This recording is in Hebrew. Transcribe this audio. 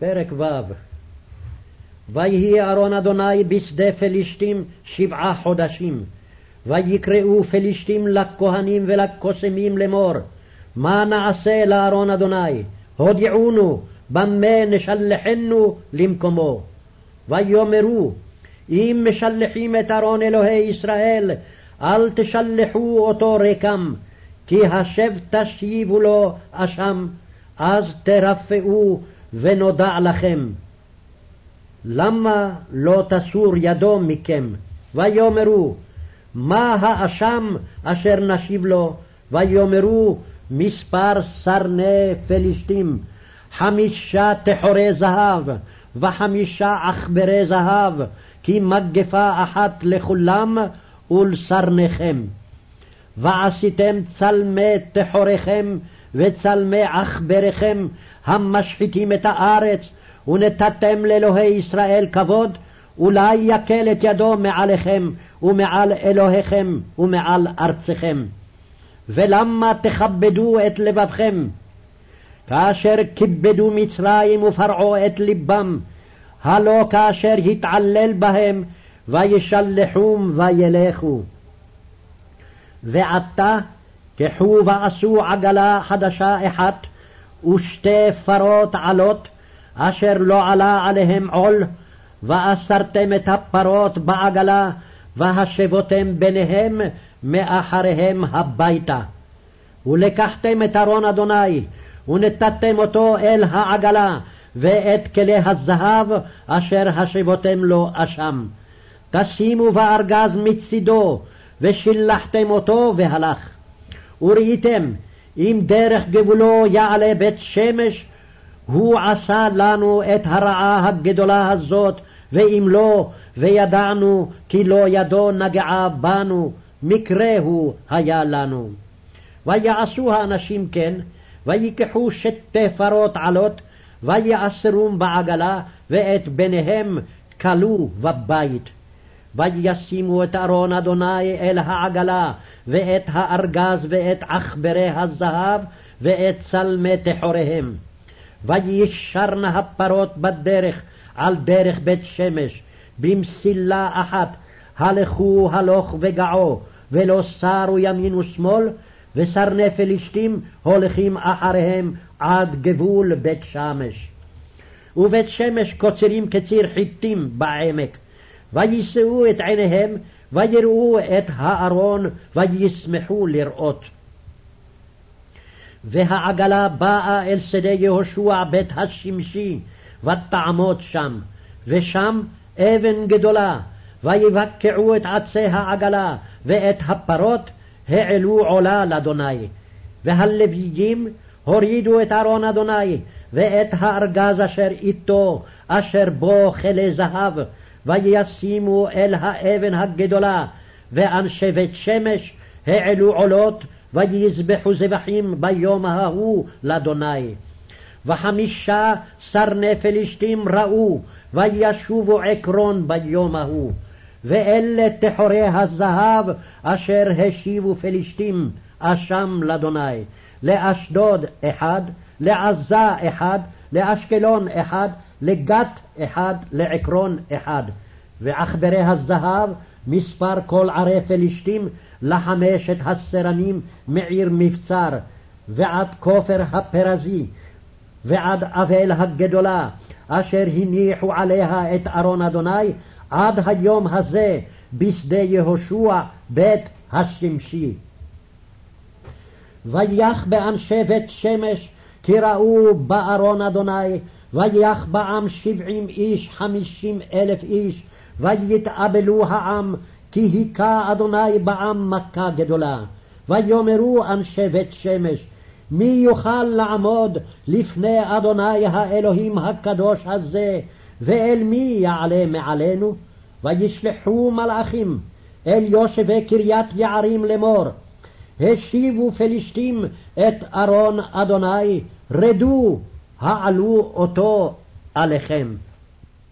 פרק ו' ויהי ארון אדוני בשדה פלישתים שבעה חודשים, ויקראו פלישתים לכהנים ולקוסמים לאמור, מה נעשה לארון אדוני? הודיעונו, במה נשלחנו למקומו. ויאמרו, אם משלחים את ארון אלוהי ישראל, אל תשלחו אותו ריקם, כי השב תשיבו לו אשם, אז תרפאו ונודע לכם. למה לא תסור ידו מכם? ויאמרו, מה האשם אשר נשיב לו? ויאמרו, מספר סרני פלישתים, חמישה תחורי זהב, וחמישה עכברי זהב, כי מגפה אחת לכולם ולסרניכם. ועשיתם צלמי תחוריכם וצלמי עכבריכם המשחיתים את הארץ, ונתתם לאלוהי ישראל כבוד, אולי יקל את ידו מעליכם ומעל אלוהיכם ומעל ארצכם. ולמה תכבדו את לבבכם? כאשר כיבדו מצרים ופרעו את לבם, הלא כאשר התעלל בהם, וישלחום וילכו. ועתה קחו ועשו עגלה חדשה אחת, ושתי פרות עלות, אשר לא עלה עליהם עול, ואסרתם את הפרות בעגלה, והשבותם ביניהם מאחריהם הביתה. ולקחתם את ארון אדוני, ונתתם אותו אל העגלה, ואת כלי הזהב אשר השבותם לו אשם. תשימו בארגז מצידו, ושילחתם אותו והלך. וראיתם, אם דרך גבולו יעלה בית שמש, הוא עשה לנו את הרעה הגדולה הזאת, ואם לא, וידענו כי לא ידו נגעה בנו, מקרה הוא היה לנו. ויעשו האנשים כן, ויקחו שתי פרות עלות, ויאסרום בעגלה, ואת בניהם כלו בבית. וישימו את ארון אדוני אל העגלה, ואת הארגז ואת עכברי הזהב, ואת צלמי תחוריהם. וישרנה הפרות בדרך, על דרך בית שמש, במסילה אחת, הלכו הלוך וגעו, ולא סרו ימין ושמאל, וסרני פלישתים הולכים אחריהם עד גבול בית שמש. ובית שמש קוצרים כציר חיטים בעמק, ויישאו את עיניהם, ויראו את הארון, וישמחו לראות. והעגלה באה אל שדה יהושע בית השמשי, ותעמוד שם, ושם אבן גדולה, ויבקעו את עצי העגלה, ואת הפרות העלו עולה לאדוני. והלוויים הורידו את ארון אדוני, ואת הארגז אשר איתו, אשר בו כלי זהב, וישימו אל האבן הגדולה, ואנשי בית שמש העלו עולות, ויזבחו זבחים ביום ההוא לאדוני. וחמישה סרני פלישתים ראו, וישובו עקרון ביום ההוא. ואלה תחורי הזהב אשר השיבו פלישתים אשם לאדוני. לאשדוד אחד, לעזה אחד, לאשקלון אחד, לגת אחד, לעקרון אחד. ועכברי הזהב, מספר כל ערי פלישתים, לחמשת הסרנים מעיר מבצר, ועד כופר הפרזי, ועד אבל הגדולה, אשר הניחו עליה את ארון אדוני, עד היום הזה בשדה יהושע בית השמשי. ויח באנשי בית שמש כי ראו בארון אדוני, ויח בעם שבעים איש חמישים אלף איש, ויתאבלו העם, כי היכה אדוני בעם מכה גדולה. ויאמרו אנשי בית שמש, מי יוכל לעמוד לפני אדוני האלוהים הקדוש הזה, ואל מי יעלה מעלינו? וישלחו מלאכים אל יושבי קריית יערים לאמור, השיבו פלישתים את ארון אדוני, רדו, העלו אותו עליכם.